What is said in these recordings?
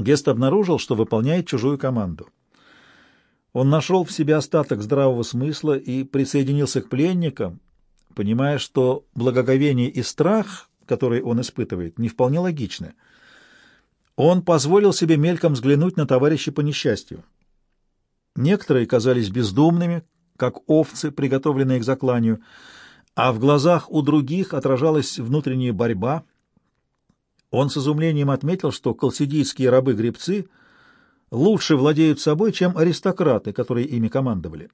Гест обнаружил, что выполняет чужую команду. Он нашел в себе остаток здравого смысла и присоединился к пленникам, понимая, что благоговение и страх, которые он испытывает, не вполне логичны. Он позволил себе мельком взглянуть на товарища по несчастью. Некоторые казались бездумными, как овцы, приготовленные к закланию, а в глазах у других отражалась внутренняя борьба. Он с изумлением отметил, что колсидийские рабы-гребцы лучше владеют собой, чем аристократы, которые ими командовали.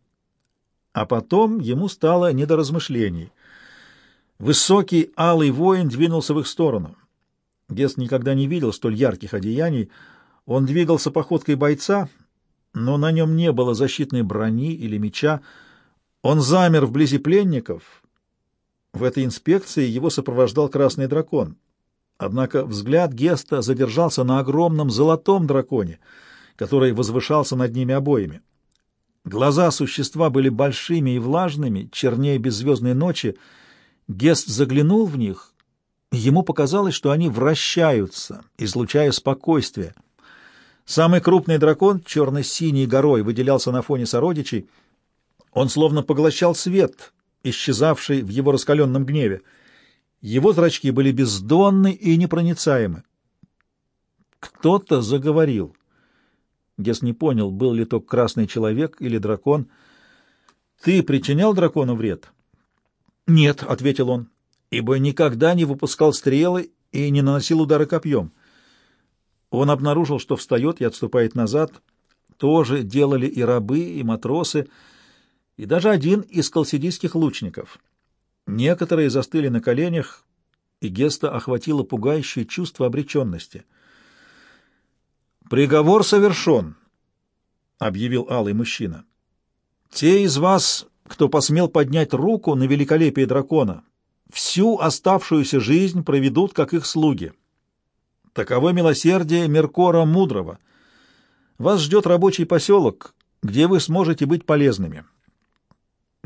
А потом ему стало не до размышлений. Высокий алый воин двинулся в их сторону. Гест никогда не видел столь ярких одеяний. Он двигался походкой бойца, но на нем не было защитной брони или меча. Он замер вблизи пленников. В этой инспекции его сопровождал красный дракон. Однако взгляд Геста задержался на огромном золотом драконе, который возвышался над ними обоими. Глаза существа были большими и влажными, чернее беззвездной ночи. Гест заглянул в них, и ему показалось, что они вращаются, излучая спокойствие. Самый крупный дракон, черно-синей горой, выделялся на фоне сородичей. Он словно поглощал свет, исчезавший в его раскаленном гневе. Его зрачки были бездонны и непроницаемы. Кто-то заговорил. Гес не понял, был ли то красный человек или дракон. «Ты причинял дракону вред?» «Нет», — ответил он, — «ибо никогда не выпускал стрелы и не наносил удары копьем». Он обнаружил, что встает и отступает назад. Тоже делали и рабы, и матросы, и даже один из колсидийских лучников — Некоторые застыли на коленях, и Геста охватило пугающее чувство обреченности. «Приговор совершен», — объявил алый мужчина. «Те из вас, кто посмел поднять руку на великолепие дракона, всю оставшуюся жизнь проведут, как их слуги. Таково милосердие Меркора Мудрого. Вас ждет рабочий поселок, где вы сможете быть полезными».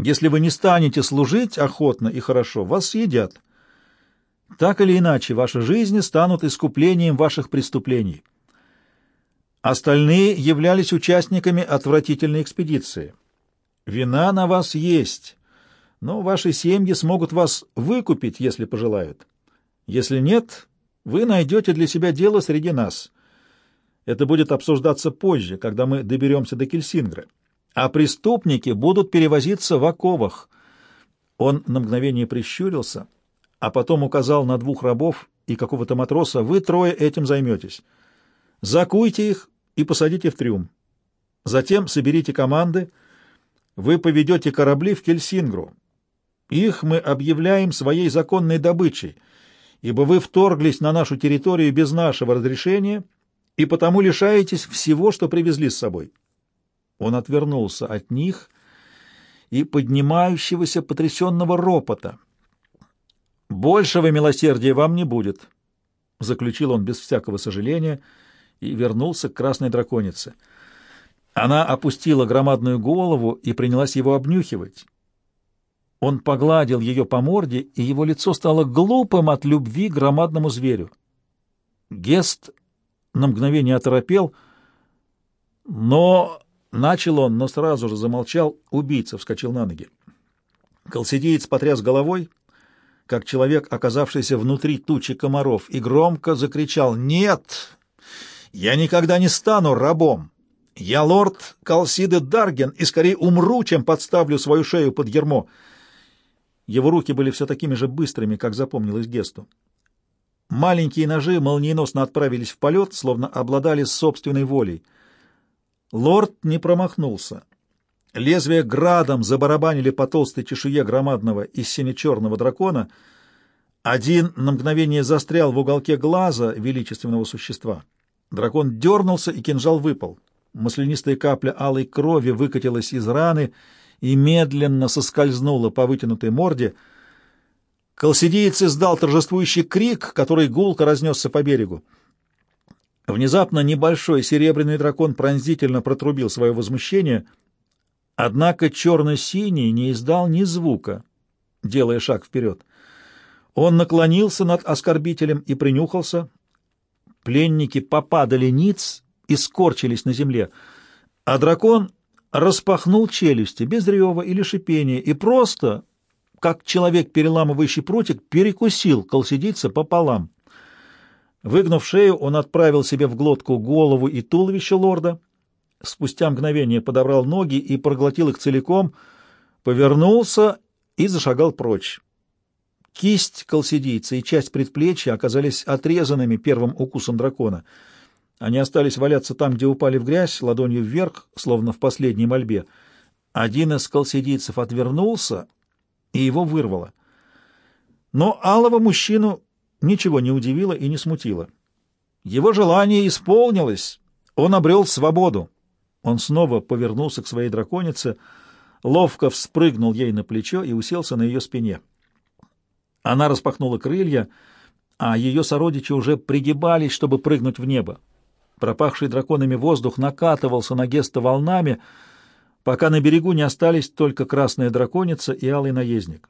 Если вы не станете служить охотно и хорошо, вас съедят. Так или иначе, ваши жизни станут искуплением ваших преступлений. Остальные являлись участниками отвратительной экспедиции. Вина на вас есть, но ваши семьи смогут вас выкупить, если пожелают. Если нет, вы найдете для себя дело среди нас. Это будет обсуждаться позже, когда мы доберемся до Кельсингра а преступники будут перевозиться в оковах. Он на мгновение прищурился, а потом указал на двух рабов и какого-то матроса. «Вы трое этим займетесь. Закуйте их и посадите в трюм. Затем соберите команды. Вы поведете корабли в Кельсингру. Их мы объявляем своей законной добычей, ибо вы вторглись на нашу территорию без нашего разрешения и потому лишаетесь всего, что привезли с собой». Он отвернулся от них и поднимающегося потрясенного ропота. «Большего милосердия вам не будет», — заключил он без всякого сожаления и вернулся к красной драконице. Она опустила громадную голову и принялась его обнюхивать. Он погладил ее по морде, и его лицо стало глупым от любви к громадному зверю. Гест на мгновение оторопел, но Начал он, но сразу же замолчал. Убийца вскочил на ноги. Колсидеец потряс головой, как человек, оказавшийся внутри тучи комаров, и громко закричал «Нет! Я никогда не стану рабом! Я лорд Калсиды Дарген и скорее умру, чем подставлю свою шею под ермо!» Его руки были все такими же быстрыми, как запомнилось Гесту. Маленькие ножи молниеносно отправились в полет, словно обладали собственной волей — Лорд не промахнулся. Лезвия градом забарабанили по толстой чешуе громадного и сине-черного дракона. Один на мгновение застрял в уголке глаза величественного существа. Дракон дернулся, и кинжал выпал. Маслянистая капля алой крови выкатилась из раны и медленно соскользнула по вытянутой морде. Колсидиец издал торжествующий крик, который гулко разнесся по берегу. Внезапно небольшой серебряный дракон пронзительно протрубил свое возмущение, однако черно-синий не издал ни звука, делая шаг вперед. Он наклонился над оскорбителем и принюхался. Пленники попадали ниц и скорчились на земле, а дракон распахнул челюсти без рева или шипения и просто, как человек, переламывающий прутик, перекусил колсидийца пополам. Выгнув шею, он отправил себе в глотку голову и туловище лорда, спустя мгновение подобрал ноги и проглотил их целиком, повернулся и зашагал прочь. Кисть колсидийца и часть предплечья оказались отрезанными первым укусом дракона. Они остались валяться там, где упали в грязь, ладонью вверх, словно в последней мольбе. Один из колсидийцев отвернулся, и его вырвало. Но алого мужчину ничего не удивило и не смутило. Его желание исполнилось, он обрел свободу. Он снова повернулся к своей драконице, ловко вспрыгнул ей на плечо и уселся на ее спине. Она распахнула крылья, а ее сородичи уже пригибались, чтобы прыгнуть в небо. Пропахший драконами воздух накатывался на Геста волнами, пока на берегу не остались только красная драконица и алый наездник.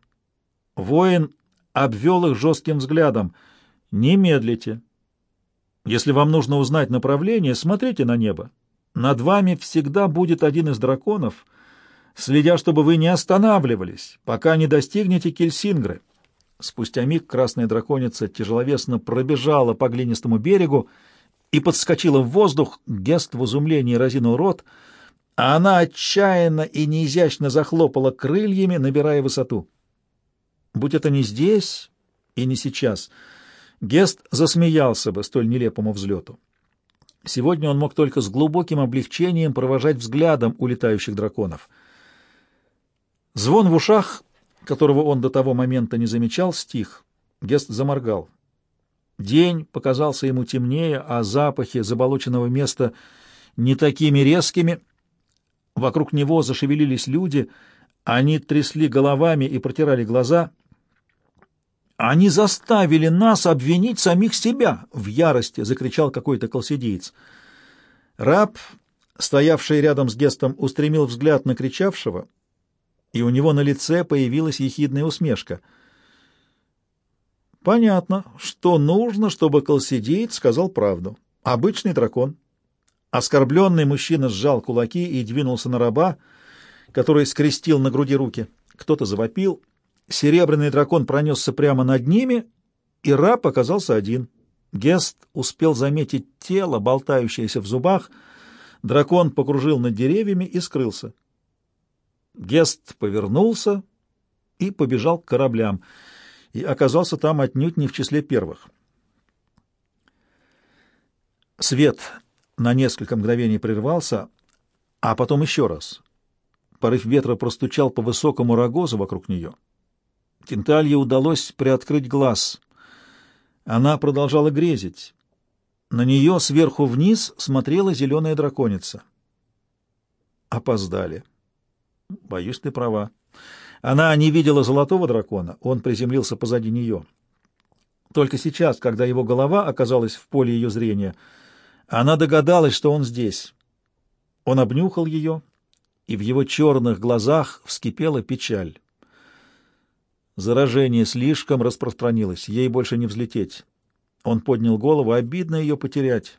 Воин обвел их жестким взглядом. «Не медлите. Если вам нужно узнать направление, смотрите на небо. Над вами всегда будет один из драконов, следя, чтобы вы не останавливались, пока не достигнете Кельсингры». Спустя миг красная драконица тяжеловесно пробежала по глинистому берегу и подскочила в воздух, Гест в изумлении разинул рот, а она отчаянно и неизящно захлопала крыльями, набирая высоту. Будь это не здесь и не сейчас, Гест засмеялся бы столь нелепому взлету. Сегодня он мог только с глубоким облегчением провожать взглядом улетающих драконов. Звон в ушах которого он до того момента не замечал, стих. Гест заморгал. День показался ему темнее, а запахи заболоченного места не такими резкими. Вокруг него зашевелились люди, они трясли головами и протирали глаза. «Они заставили нас обвинить самих себя!» — в ярости закричал какой-то колсидиец. Раб, стоявший рядом с Гестом, устремил взгляд на кричавшего — и у него на лице появилась ехидная усмешка. Понятно, что нужно, чтобы колсидеец сказал правду. Обычный дракон. Оскорбленный мужчина сжал кулаки и двинулся на раба, который скрестил на груди руки. Кто-то завопил. Серебряный дракон пронесся прямо над ними, и раб оказался один. Гест успел заметить тело, болтающееся в зубах. Дракон покружил над деревьями и скрылся. Гест повернулся и побежал к кораблям, и оказался там отнюдь не в числе первых. Свет на несколько мгновений прервался, а потом еще раз. Порыв ветра простучал по высокому рогозу вокруг нее. Тенталье удалось приоткрыть глаз. Она продолжала грезить. На нее сверху вниз смотрела зеленая драконица. Опоздали. Боюсь, ты права. Она не видела золотого дракона, он приземлился позади нее. Только сейчас, когда его голова оказалась в поле ее зрения, она догадалась, что он здесь. Он обнюхал ее, и в его черных глазах вскипела печаль. Заражение слишком распространилось, ей больше не взлететь. Он поднял голову, обидно ее потерять.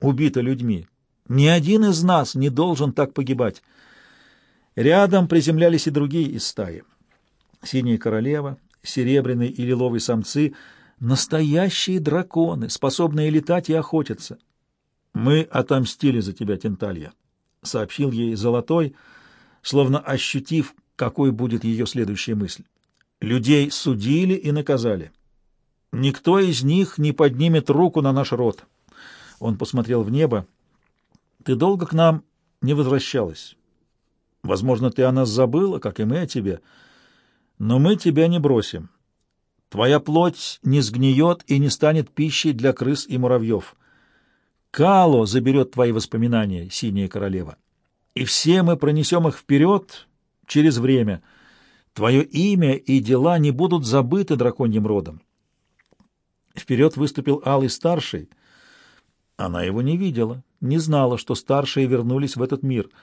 Убита людьми. Ни один из нас не должен так погибать. Рядом приземлялись и другие из стаи. Синяя королева, серебряный и лиловый самцы — настоящие драконы, способные летать и охотиться. «Мы отомстили за тебя, Тенталья», — сообщил ей Золотой, словно ощутив, какой будет ее следующая мысль. «Людей судили и наказали. Никто из них не поднимет руку на наш род». Он посмотрел в небо. «Ты долго к нам не возвращалась. Возможно, ты о нас забыла, как и мы о тебе, но мы тебя не бросим. Твоя плоть не сгниет и не станет пищей для крыс и муравьев. Кало заберет твои воспоминания, синяя королева, и все мы пронесем их вперед через время. Твое имя и дела не будут забыты драконьим родом. Вперед выступил Алый Старший. Она его не видела, не знала, что старшие вернулись в этот мир —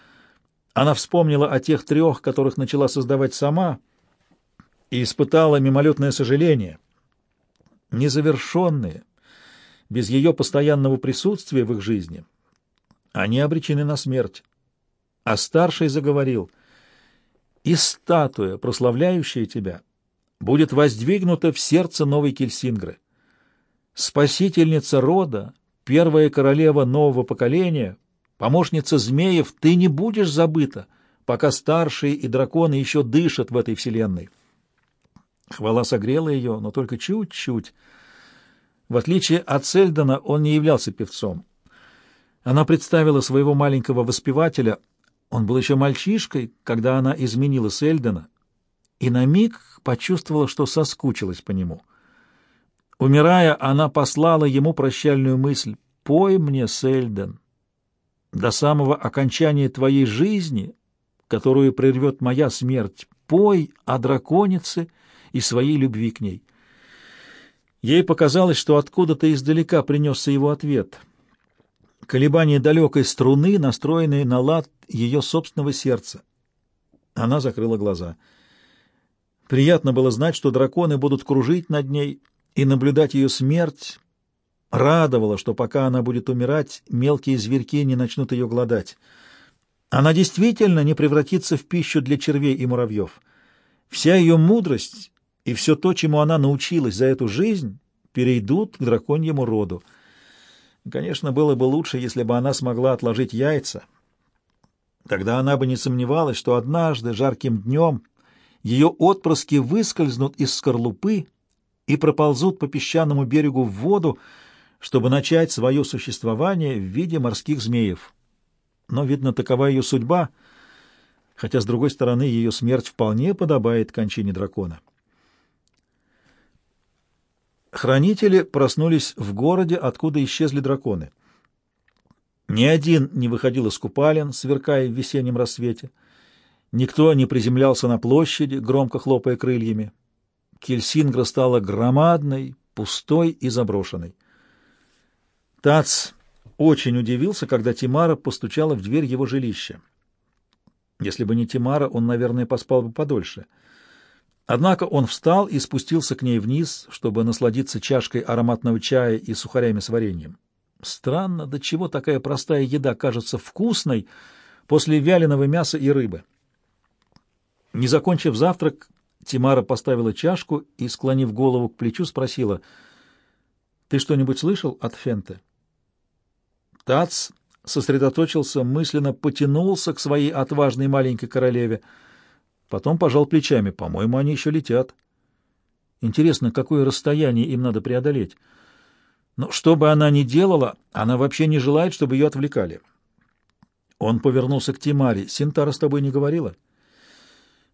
она вспомнила о тех трех, которых начала создавать сама, и испытала мимолетное сожаление. Незавершенные, без ее постоянного присутствия в их жизни они обречены на смерть. А старший заговорил, «И статуя, прославляющая тебя, будет воздвигнута в сердце новой Кельсингры. Спасительница рода, первая королева нового поколения, помощница змеев, ты не будешь забыта, пока старшие и драконы еще дышат в этой вселенной». Хвала согрела ее, но только чуть-чуть. В отличие от Сельдона, он не являлся певцом. Она представила своего маленького воспевателя. Он был еще мальчишкой, когда она изменила Сельдона, и на миг почувствовала, что соскучилась по нему. Умирая, она послала ему прощальную мысль «Пой мне, Сельден, до самого окончания твоей жизни, которую прервет моя смерть, пой о драконице и своей любви к ней». Ей показалось, что откуда-то издалека принесся его ответ. Колебание далекой струны, настроенной на лад ее собственного сердца. Она закрыла глаза. Приятно было знать, что драконы будут кружить над ней и наблюдать ее смерть. Радовало, что пока она будет умирать, мелкие зверьки не начнут ее глодать. Она действительно не превратится в пищу для червей и муравьев. Вся ее мудрость и все то, чему она научилась за эту жизнь, перейдут к драконьему роду. Конечно, было бы лучше, если бы она смогла отложить яйца. Тогда она бы не сомневалась, что однажды, жарким днем, ее отпрыски выскользнут из скорлупы и проползут по песчаному берегу в воду, чтобы начать свое существование в виде морских змеев. Но, видно, такова ее судьба, хотя, с другой стороны, ее смерть вполне подобает кончине дракона. Хранители проснулись в городе, откуда исчезли драконы. Ни один не выходил из купалин, сверкая в весеннем рассвете. Никто не приземлялся на площади, громко хлопая крыльями. Кельсингра стала громадной, пустой и заброшенной. Тац очень удивился, когда Тимара постучала в дверь его жилища. Если бы не Тимара, он, наверное, поспал бы подольше — Однако он встал и спустился к ней вниз, чтобы насладиться чашкой ароматного чая и сухарями с вареньем. Странно, до чего такая простая еда кажется вкусной после вяленого мяса и рыбы. Не закончив завтрак, Тимара поставила чашку и, склонив голову к плечу, спросила, «Ты что-нибудь слышал от Фенте?» Тац сосредоточился, мысленно потянулся к своей отважной маленькой королеве — Потом пожал плечами. По-моему, они еще летят. Интересно, какое расстояние им надо преодолеть? Но что бы она ни делала, она вообще не желает, чтобы ее отвлекали. Он повернулся к Тимаре. «Синтара с тобой не говорила?»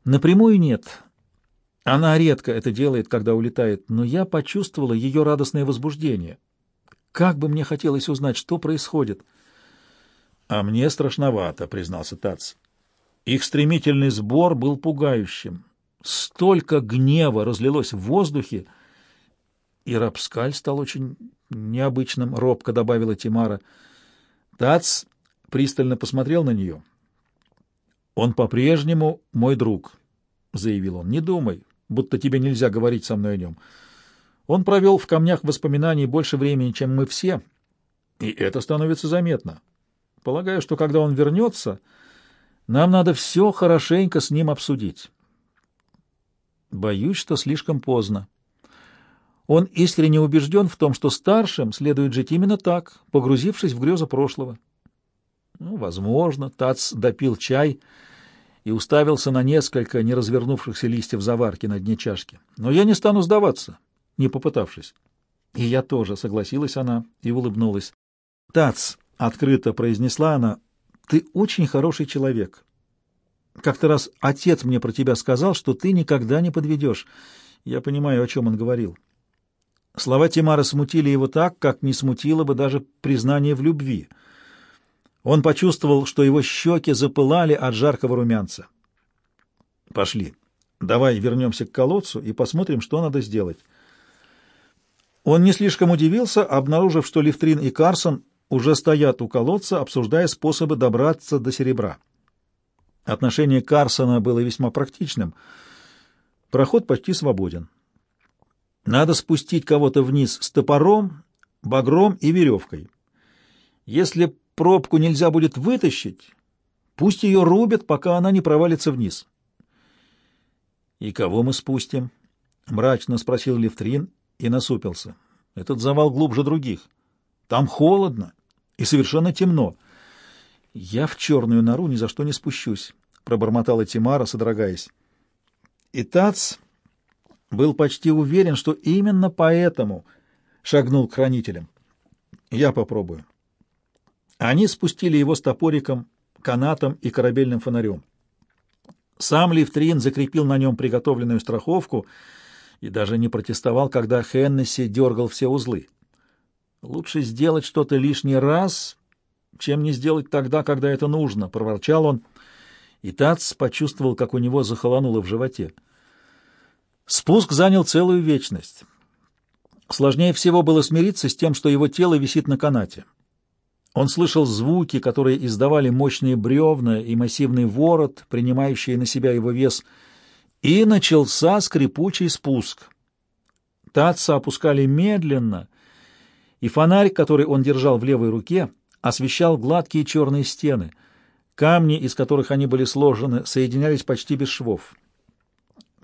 «Напрямую нет. Она редко это делает, когда улетает, но я почувствовала ее радостное возбуждение. Как бы мне хотелось узнать, что происходит». «А мне страшновато», — признался Тац. Их стремительный сбор был пугающим. Столько гнева разлилось в воздухе, и Рапскаль стал очень необычным, — робко добавила Тимара. Тац пристально посмотрел на нее. «Он по-прежнему мой друг», — заявил он. «Не думай, будто тебе нельзя говорить со мной о нем. Он провел в камнях воспоминаний больше времени, чем мы все, и это становится заметно. Полагаю, что когда он вернется...» Нам надо все хорошенько с ним обсудить. Боюсь, что слишком поздно. Он искренне убежден в том, что старшим следует жить именно так, погрузившись в грезы прошлого. Ну, возможно, Тац допил чай и уставился на несколько неразвернувшихся листьев заварки на дне чашки. Но я не стану сдаваться, не попытавшись. И я тоже, согласилась она и улыбнулась. Тац, открыто произнесла она, ты очень хороший человек. Как-то раз отец мне про тебя сказал, что ты никогда не подведешь. Я понимаю, о чем он говорил. Слова Тимара смутили его так, как не смутило бы даже признание в любви. Он почувствовал, что его щеки запылали от жаркого румянца. «Пошли. Давай вернемся к колодцу и посмотрим, что надо сделать». Он не слишком удивился, обнаружив, что Левтрин и Карсон уже стоят у колодца, обсуждая способы добраться до серебра. Отношение Карсона было весьма практичным. Проход почти свободен. Надо спустить кого-то вниз с топором багром и веревкой. Если пробку нельзя будет вытащить, пусть ее рубят, пока она не провалится вниз. — И кого мы спустим? — мрачно спросил Левтрин и насупился. — Этот завал глубже других. Там холодно и совершенно темно. — Я в черную нору ни за что не спущусь, — пробормотала Тимара, содрогаясь. И Тац был почти уверен, что именно поэтому шагнул к хранителям. Я попробую. Они спустили его с топориком, канатом и корабельным фонарем. Сам Лифтрин закрепил на нем приготовленную страховку и даже не протестовал, когда Хеннесси дергал все узлы. «Лучше сделать что-то лишний раз, чем не сделать тогда, когда это нужно», — проворчал он, и Тац почувствовал, как у него захолонуло в животе. Спуск занял целую вечность. Сложнее всего было смириться с тем, что его тело висит на канате. Он слышал звуки, которые издавали мощные бревна и массивный ворот, принимающие на себя его вес, и начался скрипучий спуск. Татца опускали медленно, и фонарь, который он держал в левой руке, освещал гладкие черные стены. Камни, из которых они были сложены, соединялись почти без швов.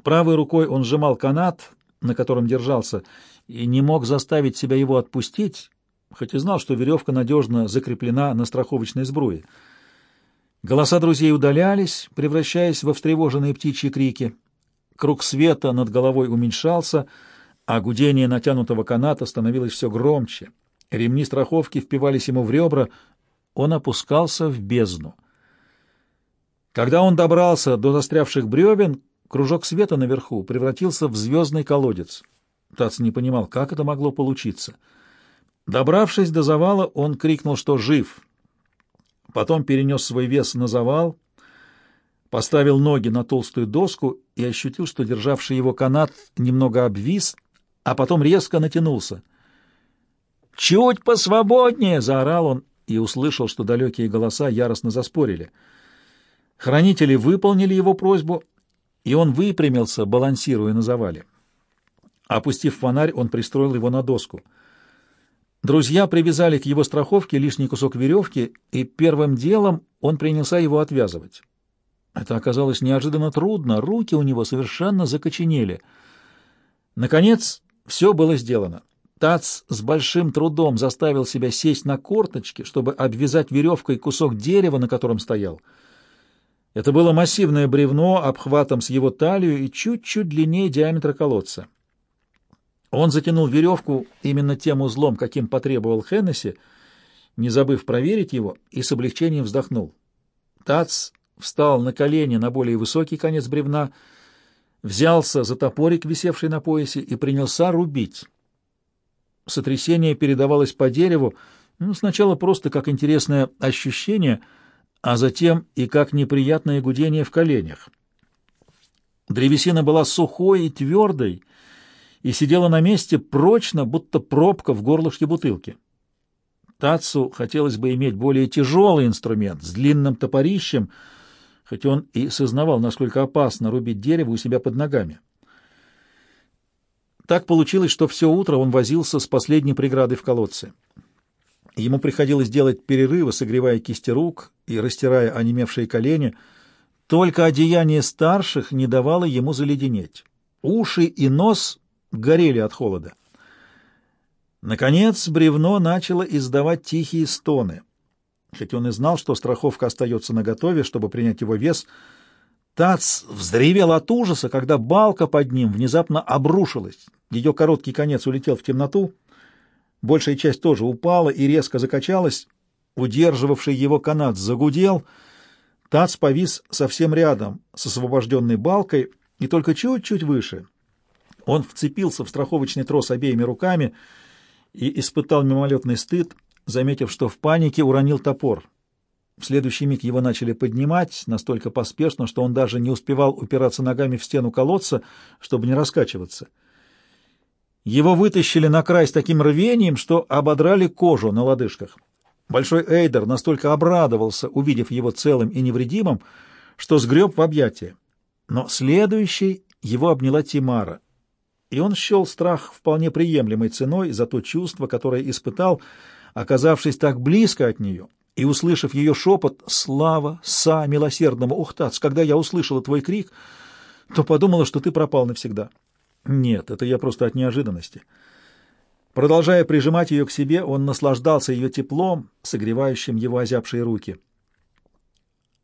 Правой рукой он сжимал канат, на котором держался, и не мог заставить себя его отпустить, хоть и знал, что веревка надежно закреплена на страховочной сбруе. Голоса друзей удалялись, превращаясь во встревоженные птичьи крики. Круг света над головой уменьшался, а гудение натянутого каната становилось все громче. Ремни страховки впивались ему в ребра, он опускался в бездну. Когда он добрался до застрявших бревен, кружок света наверху превратился в звездный колодец. Тац не понимал, как это могло получиться — Добравшись до завала, он крикнул, что жив. Потом перенес свой вес на завал, поставил ноги на толстую доску и ощутил, что державший его канат немного обвис, а потом резко натянулся. «Чуть посвободнее!» — заорал он и услышал, что далекие голоса яростно заспорили. Хранители выполнили его просьбу, и он выпрямился, балансируя на завале. Опустив фонарь, он пристроил его на доску — Друзья привязали к его страховке лишний кусок веревки, и первым делом он принялся его отвязывать. Это оказалось неожиданно трудно, руки у него совершенно закоченели. Наконец, все было сделано. Тац с большим трудом заставил себя сесть на корточки, чтобы обвязать веревкой кусок дерева, на котором стоял. Это было массивное бревно обхватом с его талию и чуть-чуть длиннее диаметра колодца. Он затянул веревку именно тем узлом, каким потребовал Хеннесси, не забыв проверить его, и с облегчением вздохнул. Тац встал на колени на более высокий конец бревна, взялся за топорик, висевший на поясе, и принялся рубить. Сотрясение передавалось по дереву, ну, сначала просто как интересное ощущение, а затем и как неприятное гудение в коленях. Древесина была сухой и твердой, и сидела на месте прочно, будто пробка в горлышке бутылки. Тацу хотелось бы иметь более тяжелый инструмент с длинным топорищем, хоть он и сознавал, насколько опасно рубить дерево у себя под ногами. Так получилось, что все утро он возился с последней преградой в колодце. Ему приходилось делать перерывы, согревая кисти рук и растирая онемевшие колени. Только одеяние старших не давало ему заледенеть. Уши и нос горели от холода. Наконец бревно начало издавать тихие стоны. Хоть он и знал, что страховка остается наготове, чтобы принять его вес, Тац взревел от ужаса, когда балка под ним внезапно обрушилась. Ее короткий конец улетел в темноту, большая часть тоже упала и резко закачалась. Удерживавший его канат загудел, Тац повис совсем рядом с освобожденной балкой и только чуть-чуть выше — он вцепился в страховочный трос обеими руками и испытал мимолетный стыд, заметив, что в панике уронил топор. В следующий миг его начали поднимать настолько поспешно, что он даже не успевал упираться ногами в стену колодца, чтобы не раскачиваться. Его вытащили на край с таким рвением, что ободрали кожу на лодыжках. Большой Эйдер настолько обрадовался, увидев его целым и невредимым, что сгреб в объятия. Но следующий его обняла Тимара — и он счел страх вполне приемлемой ценой за то чувство, которое испытал, оказавшись так близко от нее и услышав ее шепот «Слава, Са, милосердному, Ухтац, когда я услышала твой крик, то подумала, что ты пропал навсегда». Нет, это я просто от неожиданности. Продолжая прижимать ее к себе, он наслаждался ее теплом, согревающим его озябшие руки.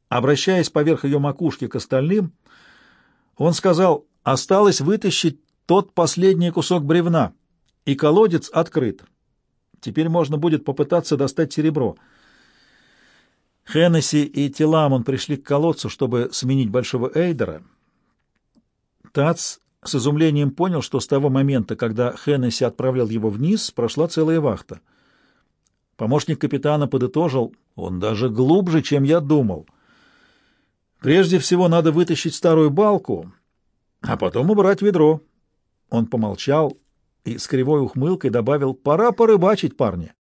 Обращаясь поверх ее макушки к остальным, он сказал, осталось вытащить тот последний кусок бревна, и колодец открыт. Теперь можно будет попытаться достать серебро. Хеннесси и Теламон пришли к колодцу, чтобы сменить Большого Эйдера. Тац с изумлением понял, что с того момента, когда Хеннесси отправлял его вниз, прошла целая вахта. Помощник капитана подытожил, он даже глубже, чем я думал. Прежде всего надо вытащить старую балку, а потом убрать ведро. Он помолчал и с кривой ухмылкой добавил, пора порыбачить, парни.